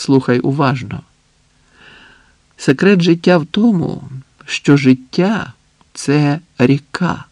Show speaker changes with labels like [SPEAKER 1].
[SPEAKER 1] Слухай уважно. Секрет життя в тому, що життя це ріка.